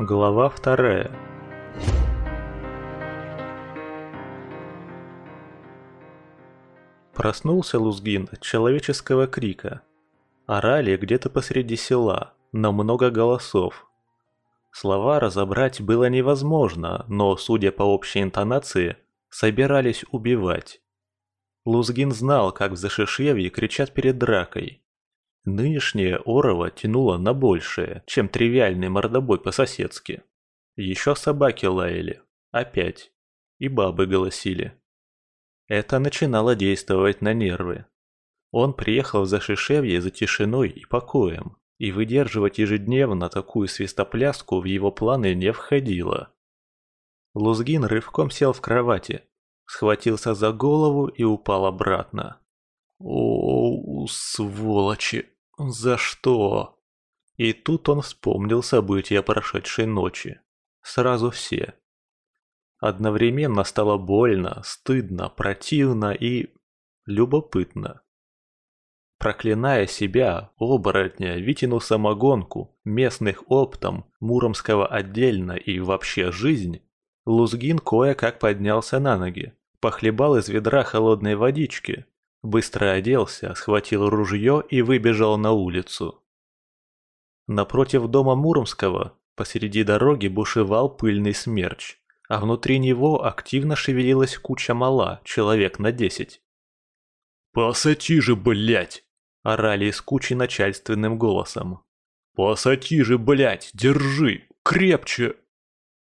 Глава вторая. Проснулся Лузгин от человеческого крика. Орали где-то посреди села, на много голосов. Слова разобрать было невозможно, но, судя по общей интонации, собирались убивать. Лузгин знал, как в Зашишевье кричат перед дракой. Нынешнее Орово тянуло на большее, чем тривиальный мордобой по-соседски. Еще собаки лаяли. Опять. И бабы голосили. Это начинало действовать на нервы. Он приехал в Зашишевье за тишиной и покоем, и выдерживать ежедневно такую свистопляску в его планы не входило. Лузгин рывком сел в кровати, схватился за голову и упал обратно. «О, сволочи!» За что? И тут он вспомнил события прошедшей ночи. Сразу все. Одновременно стало больно, стыдно, противно и... любопытно. Проклиная себя, оборотня, Витину самогонку, местных оптом, Муромского отдельно и вообще жизнь, Лузгин кое-как поднялся на ноги, похлебал из ведра холодной водички, Быстро оделся, схватил ружье и выбежал на улицу. Напротив дома Муромского посреди дороги бушевал пыльный смерч, а внутри него активно шевелилась куча мала, человек на десять. «Посоти же, блядь!» – орали из кучи начальственным голосом. «Посоти же, блядь! Держи! Крепче!»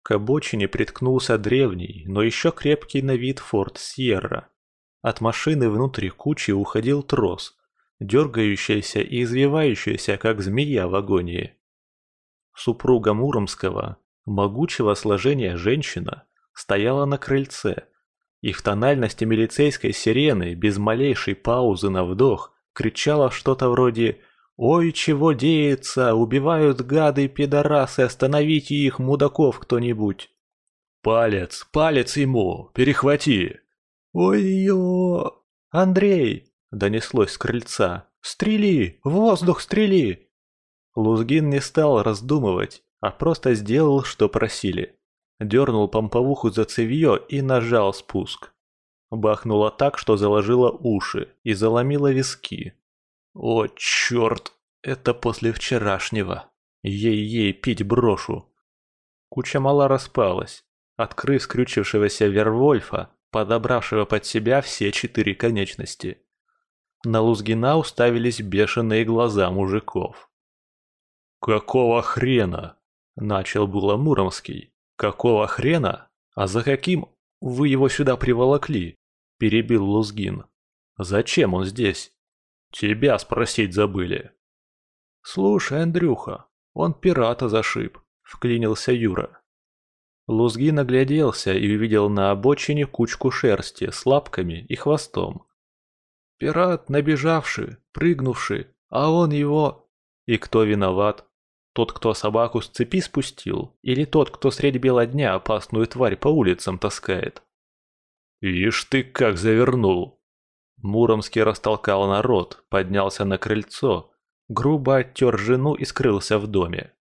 К обочине приткнулся древний, но еще крепкий на вид форт Сьерра. От машины внутри кучи уходил трос, дергающийся и извивающийся, как змея в агонии. Супруга Муромского, могучего сложения женщина, стояла на крыльце, и в тональности милицейской сирены, без малейшей паузы на вдох, кричала что-то вроде «Ой, чего деется! Убивают гады, пидорасы! Остановите их, мудаков, кто-нибудь!» «Палец, палец ему! Перехвати!» «Ой-ё! Андрей!» – донеслось с крыльца. «Стрели! В воздух стрели!» Лузгин не стал раздумывать, а просто сделал, что просили. Дернул помповуху за цевьё и нажал спуск. Бахнуло так, что заложило уши и заломило виски. «О, черт! Это после вчерашнего! Ей-ей, пить брошу!» Куча мала распалась. Открыв скрючившегося Вервольфа, подобравшего под себя все четыре конечности. На Лузгина уставились бешеные глаза мужиков. «Какого хрена?» – начал было Муромский. «Какого хрена? А за каким вы его сюда приволокли?» – перебил Лузгин. «Зачем он здесь?» «Тебя спросить забыли». «Слушай, Андрюха, он пирата зашиб», – вклинился Юра. Лузги нагляделся и увидел на обочине кучку шерсти с лапками и хвостом. «Пират, набежавший, прыгнувший, а он его...» «И кто виноват? Тот, кто собаку с цепи спустил, или тот, кто средь бела дня опасную тварь по улицам таскает?» «Ишь ты как завернул!» Муромский растолкал народ, поднялся на крыльцо, грубо оттер жену и скрылся в доме.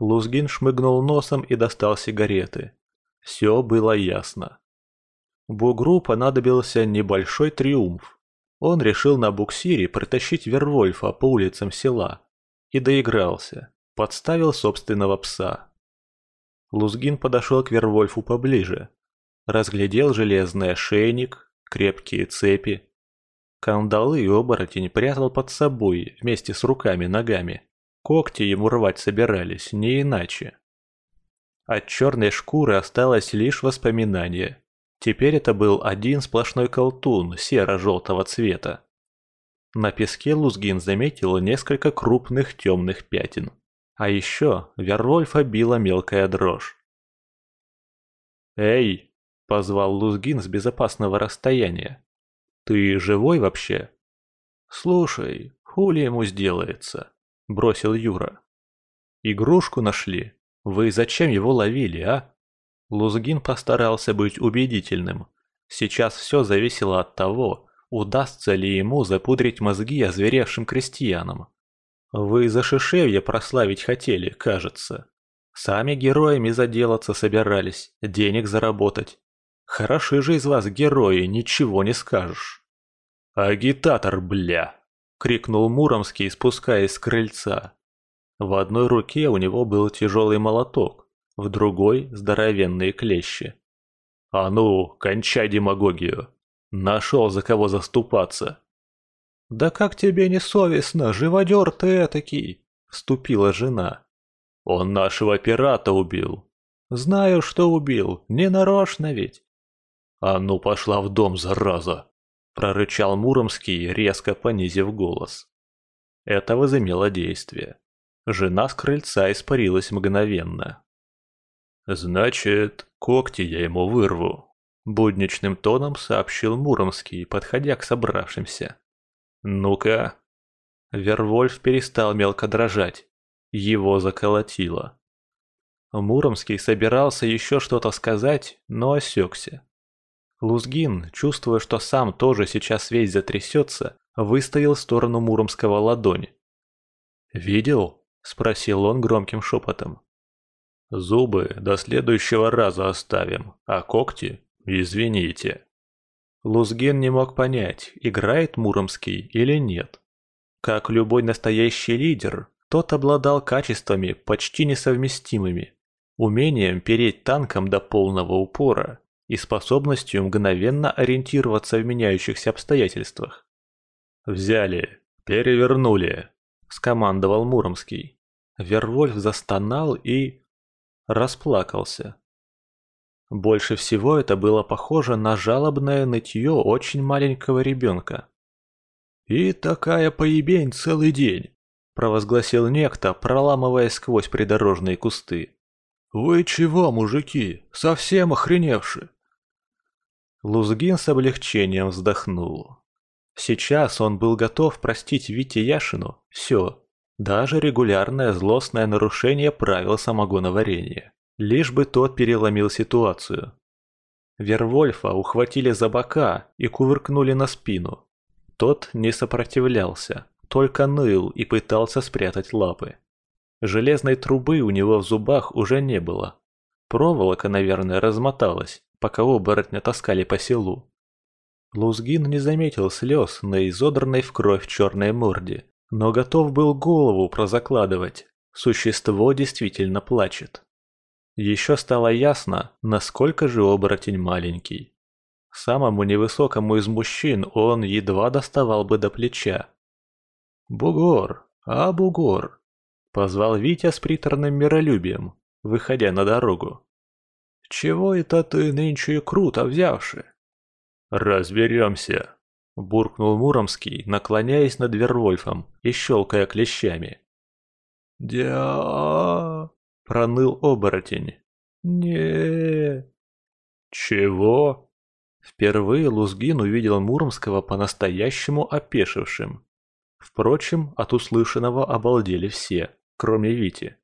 Лузгин шмыгнул носом и достал сигареты. Все было ясно. Бугру понадобился небольшой триумф. Он решил на буксире протащить Вервольфа по улицам села. И доигрался. Подставил собственного пса. Лузгин подошел к Вервольфу поближе. Разглядел железный ошейник, крепкие цепи. Кандалы и оборотень прятал под собой вместе с руками-ногами. Когти ему рвать собирались, не иначе. От черной шкуры осталось лишь воспоминание. Теперь это был один сплошной колтун серо-желтого цвета. На песке Лузгин заметил несколько крупных темных пятен. А еще Вервольфа била мелкая дрожь. «Эй!» – позвал Лузгин с безопасного расстояния. «Ты живой вообще?» «Слушай, хули ему сделается?» Бросил Юра. «Игрушку нашли? Вы зачем его ловили, а?» Лузгин постарался быть убедительным. Сейчас все зависело от того, удастся ли ему запудрить мозги озверевшим крестьянам. «Вы за Шишевье прославить хотели, кажется». Сами героями заделаться собирались, денег заработать. Хороши же из вас герои, ничего не скажешь. «Агитатор, бля!» — крикнул Муромский, спускаясь с крыльца. В одной руке у него был тяжелый молоток, в другой – здоровенные клещи. «А ну, кончай демагогию! Нашел за кого заступаться!» «Да как тебе не совестно, живодер ты этакий!» – вступила жена. «Он нашего пирата убил!» «Знаю, что убил, не нарочно ведь!» «А ну пошла в дом, зараза!» – прорычал Муромский, резко понизив голос. Это возымело действие. Жена с крыльца испарилась мгновенно. «Значит, когти я ему вырву», – будничным тоном сообщил Муромский, подходя к собравшимся. «Ну-ка». Вервольф перестал мелко дрожать. Его заколотило. Муромский собирался еще что-то сказать, но осекся. Лузгин, чувствуя, что сам тоже сейчас весь затрясется, выставил в сторону Муромского ладонь. «Видел?» – спросил он громким шепотом. Зубы до следующего раза оставим, а когти – извините. Лузген не мог понять, играет Муромский или нет. Как любой настоящий лидер, тот обладал качествами почти несовместимыми. Умением переть танком до полного упора и способностью мгновенно ориентироваться в меняющихся обстоятельствах. «Взяли, перевернули», – скомандовал Муромский. Вервольф застонал и расплакался. Больше всего это было похоже на жалобное нытье очень маленького ребенка. «И такая поебень целый день!» – провозгласил некто, проламывая сквозь придорожные кусты. «Вы чего, мужики, совсем охреневши?» Лузгин с облегчением вздохнул. Сейчас он был готов простить Вите Яшину все, даже регулярное злостное нарушение правил самогоноварения. Лишь бы тот переломил ситуацию. Вервольфа ухватили за бока и кувыркнули на спину. Тот не сопротивлялся, только ныл и пытался спрятать лапы. Железной трубы у него в зубах уже не было. Проволока, наверное, размоталась, пока оборотня таскали по селу. Лузгин не заметил слез на изодранной в кровь черной морде но готов был голову прозакладывать. Существо действительно плачет. Еще стало ясно, насколько же оборотень маленький. Самому невысокому из мужчин он едва доставал бы до плеча. «Бугор! А, бугор!» — позвал Витя с приторным миролюбием, выходя на дорогу. «Чего это ты нынче круто взявши?» «Разберемся!» буркнул Муромский, наклоняясь над Вервольфом и щелкая клещами. «Дя...» — проныл оборотень. не «Чего?» Впервые Лузгин увидел Муромского по-настоящему опешившим. Впрочем, от услышанного обалдели все, кроме Вити.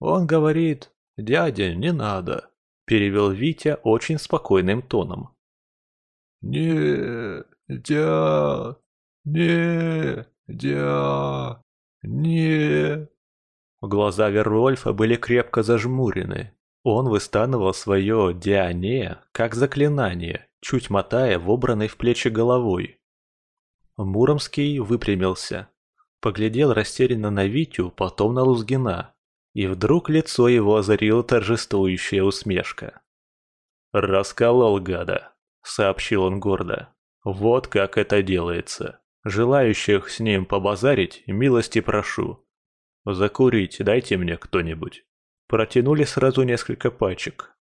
«Он говорит, дядя, не надо», — перевел Витя очень спокойным тоном. «Не, Дя... Не... Дя... Не... Глаза Вервольфа были крепко зажмурены. Он выстанывал свое «дя-не» как заклинание, чуть мотая в обранной в плечи головой. Муромский выпрямился, поглядел растерянно на Витю, потом на Лузгина, и вдруг лицо его озарила торжествующая усмешка. «Расколол гада», — сообщил он гордо. Вот как это делается. Желающих с ним побазарить, милости прошу. Закурить дайте мне кто-нибудь. Протянули сразу несколько пачек.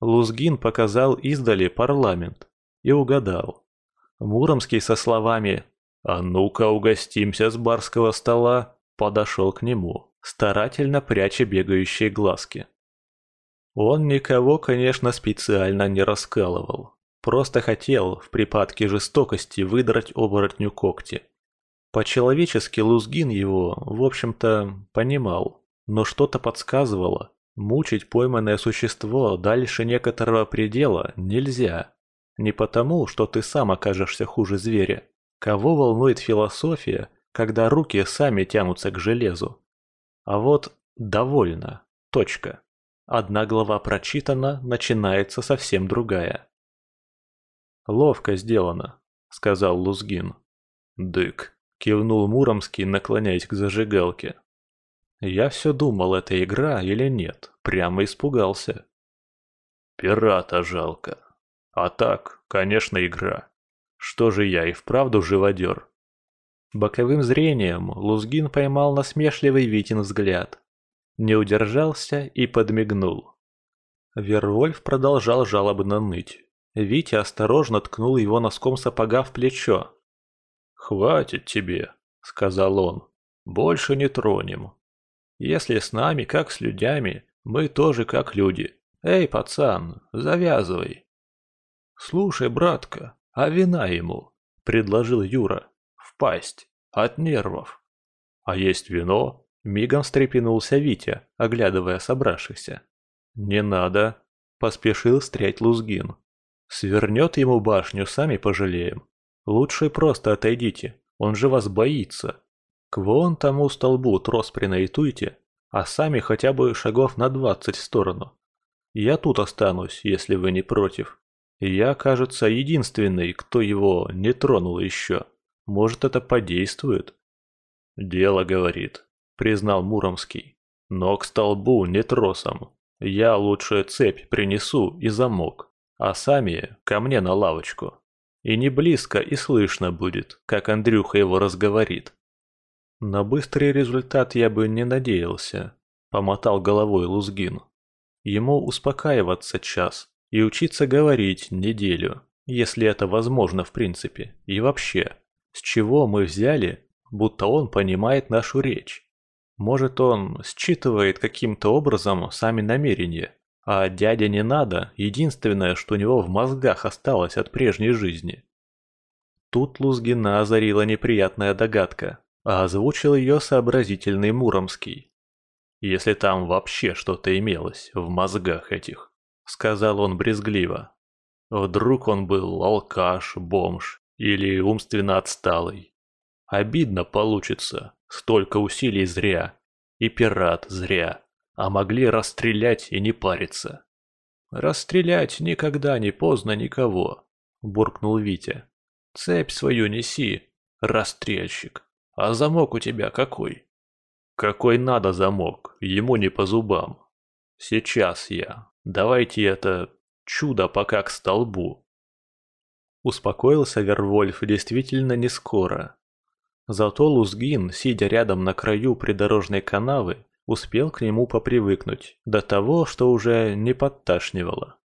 Лузгин показал издали парламент и угадал. Муромский со словами «А ну-ка угостимся с барского стола» подошел к нему, старательно пряча бегающие глазки. Он никого, конечно, специально не раскалывал. Просто хотел в припадке жестокости выдрать оборотню когти. По-человечески Лузгин его, в общем-то, понимал, но что-то подсказывало. Мучить пойманное существо дальше некоторого предела нельзя. Не потому, что ты сам окажешься хуже зверя. Кого волнует философия, когда руки сами тянутся к железу? А вот довольно. Точка. Одна глава прочитана, начинается совсем другая. «Ловко сделано», — сказал Лузгин. «Дык», — кивнул Муромский, наклоняясь к зажигалке. Я все думал, это игра или нет, прямо испугался. Пирата жалко. А так, конечно, игра. Что же я и вправду живодер? Боковым зрением Лузгин поймал насмешливый Витин взгляд. Не удержался и подмигнул. Вервольф продолжал жалобно ныть. Витя осторожно ткнул его носком сапога в плечо. «Хватит тебе», — сказал он. «Больше не тронем. Если с нами, как с людьми, мы тоже как люди. Эй, пацан, завязывай». «Слушай, братка, а вина ему?» — предложил Юра. «В пасть. От нервов». «А есть вино?» — мигом встрепенулся Витя, оглядывая собравшихся. «Не надо», — поспешил стрять Лузгин. Свернет ему башню, сами пожалеем. Лучше просто отойдите, он же вас боится. К вон тому столбу трос принайтуйте, а сами хотя бы шагов на двадцать в сторону. Я тут останусь, если вы не против. Я, кажется, единственный, кто его не тронул еще. Может, это подействует? Дело, говорит, признал Муромский. Но к столбу не тросом. Я лучше цепь принесу и замок а сами ко мне на лавочку. И не близко и слышно будет, как Андрюха его разговорит. На быстрый результат я бы не надеялся, помотал головой Лузгин. Ему успокаиваться час и учиться говорить неделю, если это возможно в принципе, и вообще. С чего мы взяли, будто он понимает нашу речь? Может, он считывает каким-то образом сами намерения, а дядя не надо, единственное, что у него в мозгах осталось от прежней жизни. Тут Лузгина озарила неприятная догадка, а озвучил ее сообразительный Муромский. «Если там вообще что-то имелось в мозгах этих», — сказал он брезгливо. «Вдруг он был алкаш, бомж или умственно отсталый. Обидно получится, столько усилий зря, и пират зря а могли расстрелять и не париться. «Расстрелять никогда не поздно никого», – буркнул Витя. «Цепь свою неси, расстрельщик. А замок у тебя какой?» «Какой надо замок, ему не по зубам. Сейчас я. Давайте это чудо пока к столбу». Успокоился Вервольф действительно не скоро. Зато Лузгин, сидя рядом на краю придорожной канавы, успел к нему попривыкнуть, до того, что уже не подташнивало.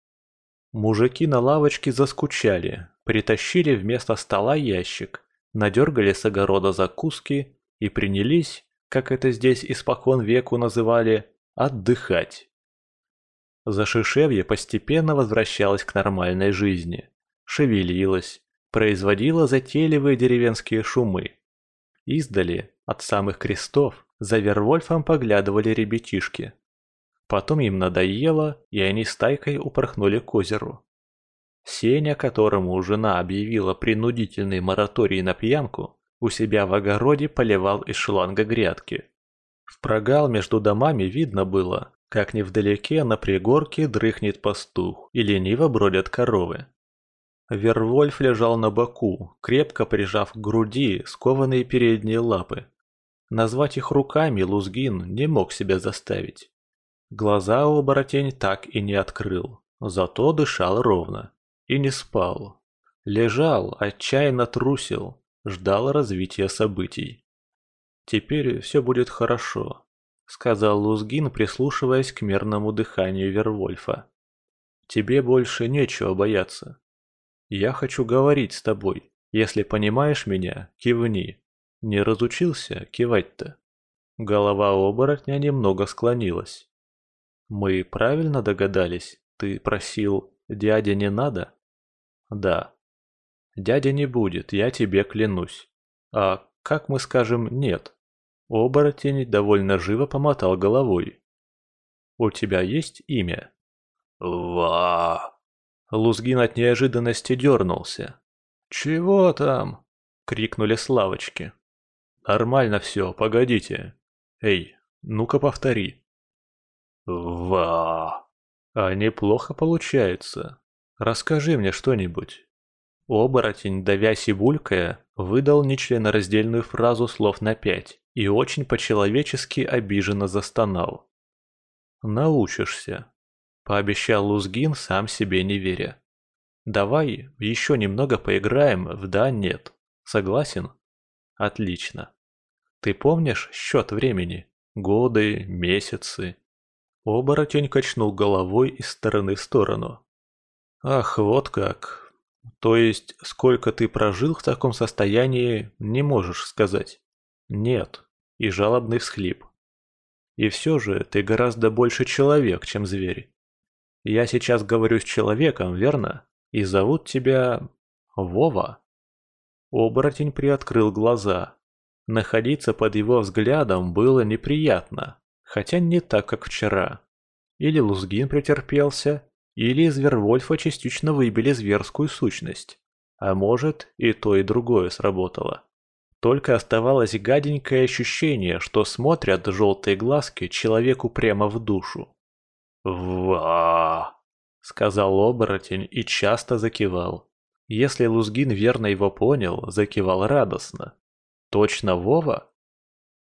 Мужики на лавочке заскучали, притащили вместо стола ящик, надергали с огорода закуски и принялись, как это здесь испокон веку называли, отдыхать. Зашишевье постепенно возвращалось к нормальной жизни, шевелилось, производило затейливые деревенские шумы. Издали, от самых крестов, за Вервольфом поглядывали ребятишки. Потом им надоело, и они стайкой упорхнули к озеру. Сеня, которому жена объявила принудительный мораторий на пьянку, у себя в огороде поливал из шланга грядки. В прогал между домами видно было, как невдалеке на пригорке дрыхнет пастух и лениво бродят коровы. Вервольф лежал на боку, крепко прижав к груди скованные передние лапы. Назвать их руками Лузгин не мог себя заставить. Глаза оборотень так и не открыл, зато дышал ровно. И не спал. Лежал, отчаянно трусил, ждал развития событий. «Теперь все будет хорошо», — сказал Лузгин, прислушиваясь к мерному дыханию Вервольфа. «Тебе больше нечего бояться. Я хочу говорить с тобой. Если понимаешь меня, кивни. Не разучился кивать-то. Голова оборотня немного склонилась. Мы правильно догадались? Ты просил, дядя не надо? Да. Дядя не будет, я тебе клянусь. А как мы скажем «нет»? Оборотень довольно живо помотал головой. «У тебя есть имя?» «Ва!» Лузгин от неожиданности дернулся. «Чего там?» — крикнули славочки. Нормально все, погодите. Эй, ну-ка повтори. Ва! А неплохо получается. Расскажи мне что-нибудь. Оборотень, давясь и булькая, выдал нечленораздельную фразу слов на пять и очень по-человечески обиженно застонал. «Научишься», — пообещал Лузгин, сам себе не веря. «Давай еще немного поиграем в «да-нет». Согласен?» «Отлично. Ты помнишь счет времени? Годы, месяцы?» Оборотень качнул головой из стороны в сторону. «Ах, вот как. То есть, сколько ты прожил в таком состоянии, не можешь сказать?» «Нет». И жалобный всхлип. «И все же ты гораздо больше человек, чем зверь. Я сейчас говорю с человеком, верно? И зовут тебя... Вова?» Оборотень приоткрыл глаза. Находиться под его взглядом было неприятно хотя не так, как вчера. Или Лузгин претерпелся, или из Вервольфа частично выбили зверскую сущность. А может, и то, и другое сработало. Только оставалось гаденькое ощущение, что смотрят желтые глазки человеку прямо в душу. «Ва!» — сказал оборотень и часто закивал. Если Лузгин верно его понял, закивал радостно. «Точно Вова?»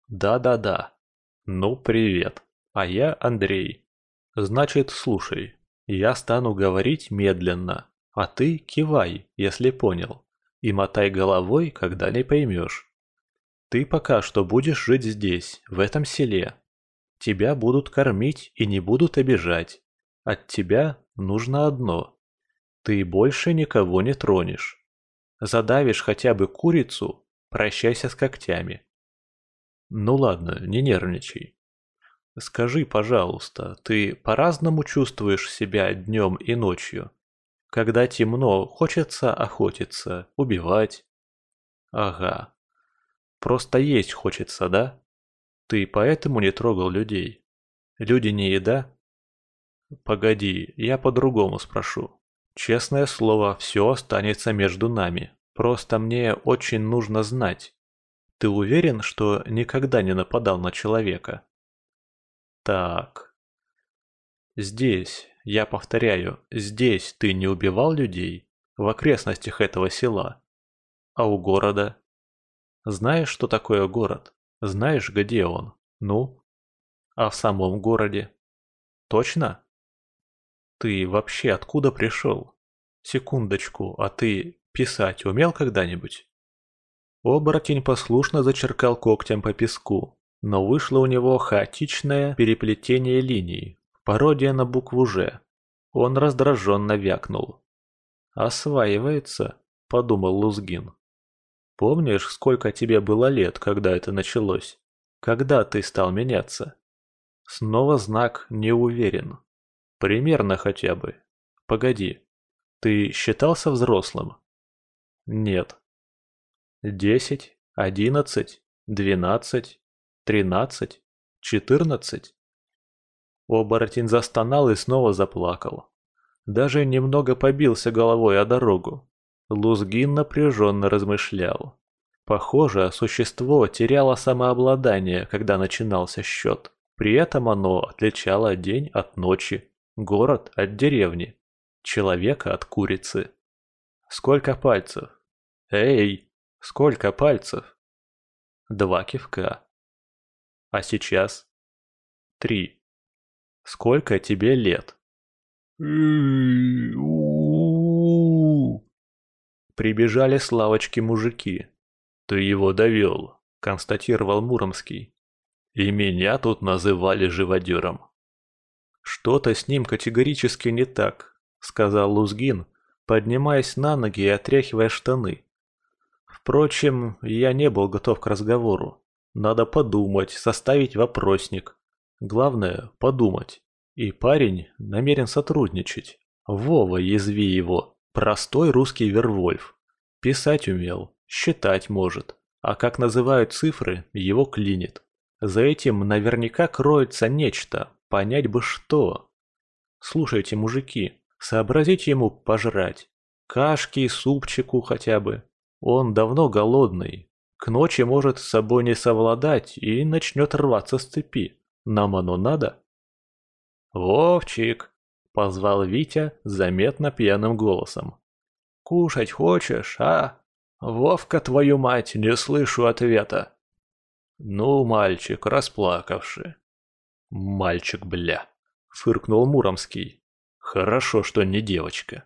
«Да-да-да», «Ну, привет. А я Андрей. Значит, слушай. Я стану говорить медленно, а ты кивай, если понял, и мотай головой, когда не поймешь. Ты пока что будешь жить здесь, в этом селе. Тебя будут кормить и не будут обижать. От тебя нужно одно. Ты больше никого не тронешь. Задавишь хотя бы курицу, прощайся с когтями. Ну ладно, не нервничай. Скажи, пожалуйста, ты по-разному чувствуешь себя днем и ночью? Когда темно, хочется охотиться, убивать? Ага. Просто есть хочется, да? Ты поэтому не трогал людей? Люди не еда? Погоди, я по-другому спрошу. Честное слово, все останется между нами. Просто мне очень нужно знать, ты уверен, что никогда не нападал на человека? Так. Здесь, я повторяю, здесь ты не убивал людей? В окрестностях этого села? А у города? Знаешь, что такое город? Знаешь, где он? Ну? А в самом городе? Точно? Ты вообще откуда пришел? Секундочку, а ты писать умел когда-нибудь? Оборотень послушно зачеркал когтем по песку, но вышло у него хаотичное переплетение линий, пародия на букву «Ж». Он раздраженно вякнул. «Осваивается», — подумал Лузгин. «Помнишь, сколько тебе было лет, когда это началось? Когда ты стал меняться?» Снова знак «не уверен». Примерно хотя бы. Погоди, ты считался взрослым? Нет, Десять, одиннадцать, двенадцать, тринадцать, четырнадцать. Оборотень застонал и снова заплакал. Даже немного побился головой о дорогу. Лузгин напряженно размышлял. Похоже, существо теряло самообладание, когда начинался счет. При этом оно отличало день от ночи, город от деревни, человека от курицы. Сколько пальцев? Эй! Сколько пальцев? Два кивка. А сейчас? Три. Сколько тебе лет? Прибежали с лавочки мужики. Ты его довел, констатировал Муромский. И меня тут называли живодером. Что-то с ним категорически не так, сказал Лузгин, поднимаясь на ноги и отряхивая штаны. Впрочем, я не был готов к разговору. Надо подумать, составить вопросник. Главное – подумать. И парень намерен сотрудничать. Вова, язви его. Простой русский Вервольф. Писать умел, считать может. А как называют цифры, его клинит. За этим наверняка кроется нечто, понять бы что. Слушайте, мужики, сообразите ему пожрать. Кашки, супчику хотя бы. Он давно голодный. К ночи может с собой не совладать и начнет рваться с цепи. Нам оно надо? «Вовчик!» – позвал Витя заметно пьяным голосом. «Кушать хочешь, а? Вовка, твою мать, не слышу ответа!» «Ну, мальчик, расплакавший». «Мальчик, бля!» – фыркнул Муромский. «Хорошо, что не девочка».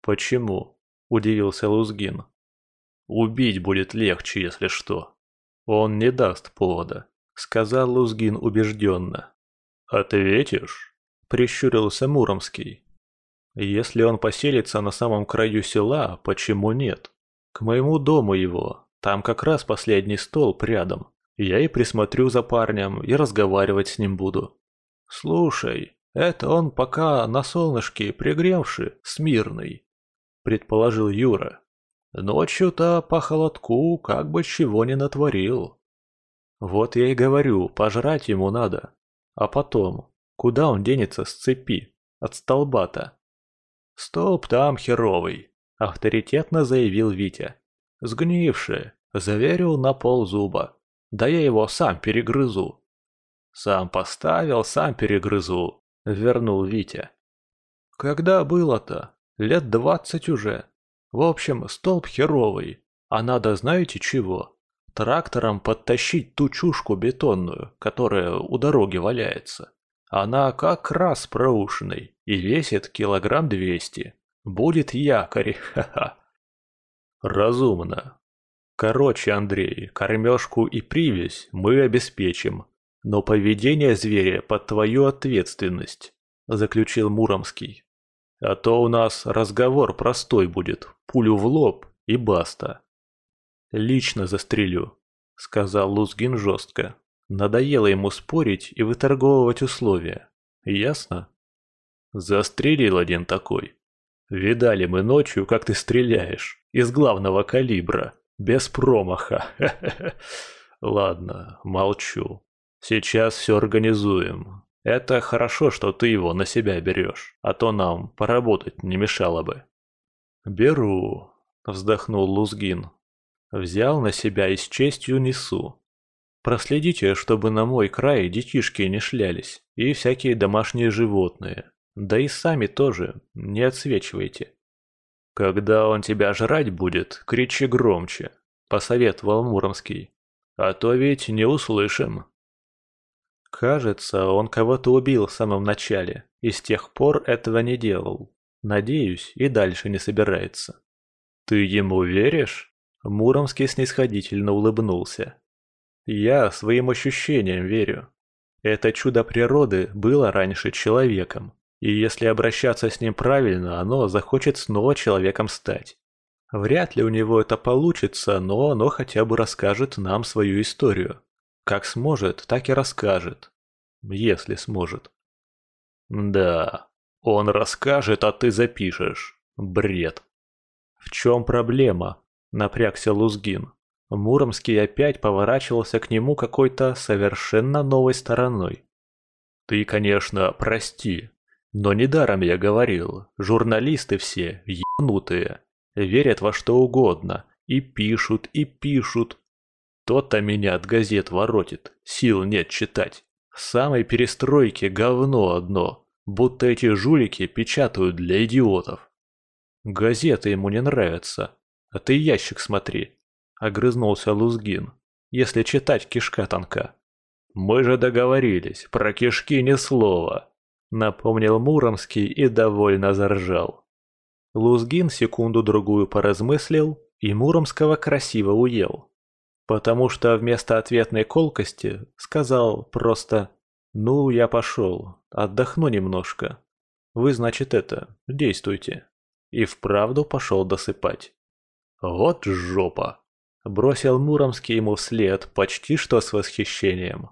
«Почему?» – удивился Лузгин. «Убить будет легче, если что. Он не даст повода», – сказал Лузгин убежденно. «Ответишь?» – прищурился Муромский. «Если он поселится на самом краю села, почему нет? К моему дому его, там как раз последний столб рядом. Я и присмотрю за парнем, и разговаривать с ним буду. Слушай, это он пока на солнышке пригревший, смирный», – предположил Юра. «Ночью-то по холодку как бы чего не натворил». «Вот я и говорю, пожрать ему надо. А потом, куда он денется с цепи, от столба-то?» «Столб там херовый», – авторитетно заявил Витя. «Сгнивший, заверил на ползуба. Да я его сам перегрызу». «Сам поставил, сам перегрызу», – вернул Витя. «Когда было-то? Лет двадцать уже. В общем, столб херовый. А надо знаете чего? Трактором подтащить ту чушку бетонную, которая у дороги валяется. Она как раз проушиной и весит килограмм двести. Будет якорь, ха-ха. Разумно. Короче, Андрей, кормежку и привязь мы обеспечим. Но поведение зверя под твою ответственность, заключил Муромский. А то у нас разговор простой будет, пулю в лоб и баста. Лично застрелю, сказал Лузгин жестко. Надоело ему спорить и выторговывать условия. Ясно? Застрелил один такой. Видали мы ночью, как ты стреляешь. Из главного калибра. Без промаха. Ладно, молчу. Сейчас все организуем. Это хорошо, что ты его на себя берешь, а то нам поработать не мешало бы. Беру, вздохнул Лузгин. Взял на себя и с честью несу. Проследите, чтобы на мой край детишки не шлялись, и всякие домашние животные. Да и сами тоже, не отсвечивайте. Когда он тебя жрать будет, кричи громче, посоветовал Муромский. А то ведь не услышим. Кажется, он кого-то убил в самом начале, и с тех пор этого не делал. Надеюсь, и дальше не собирается. Ты ему веришь? Муромский снисходительно улыбнулся. Я своим ощущениям верю. Это чудо природы было раньше человеком, и если обращаться с ним правильно, оно захочет снова человеком стать. Вряд ли у него это получится, но оно хотя бы расскажет нам свою историю. Как сможет, так и расскажет. Если сможет. Да, он расскажет, а ты запишешь. Бред. В чем проблема? Напрягся Лузгин. Муромский опять поворачивался к нему какой-то совершенно новой стороной. «Ты, конечно, прости, но недаром я говорил, журналисты все ебанутые, верят во что угодно, и пишут, и пишут. То-то меня от газет воротит, сил нет читать. В самой перестройке говно одно, будто эти жулики печатают для идиотов. Газеты ему не нравятся, а ты ящик смотри, огрызнулся Лузгин. «Если читать кишка тонка». «Мы же договорились, про кишки ни слова», — напомнил Муромский и довольно заржал. Лузгин секунду-другую поразмыслил и Муромского красиво уел. Потому что вместо ответной колкости сказал просто «Ну, я пошел, отдохну немножко. Вы, значит, это, действуйте». И вправду пошел досыпать. «Вот жопа!» Бросил Муромский ему вслед почти что с восхищением.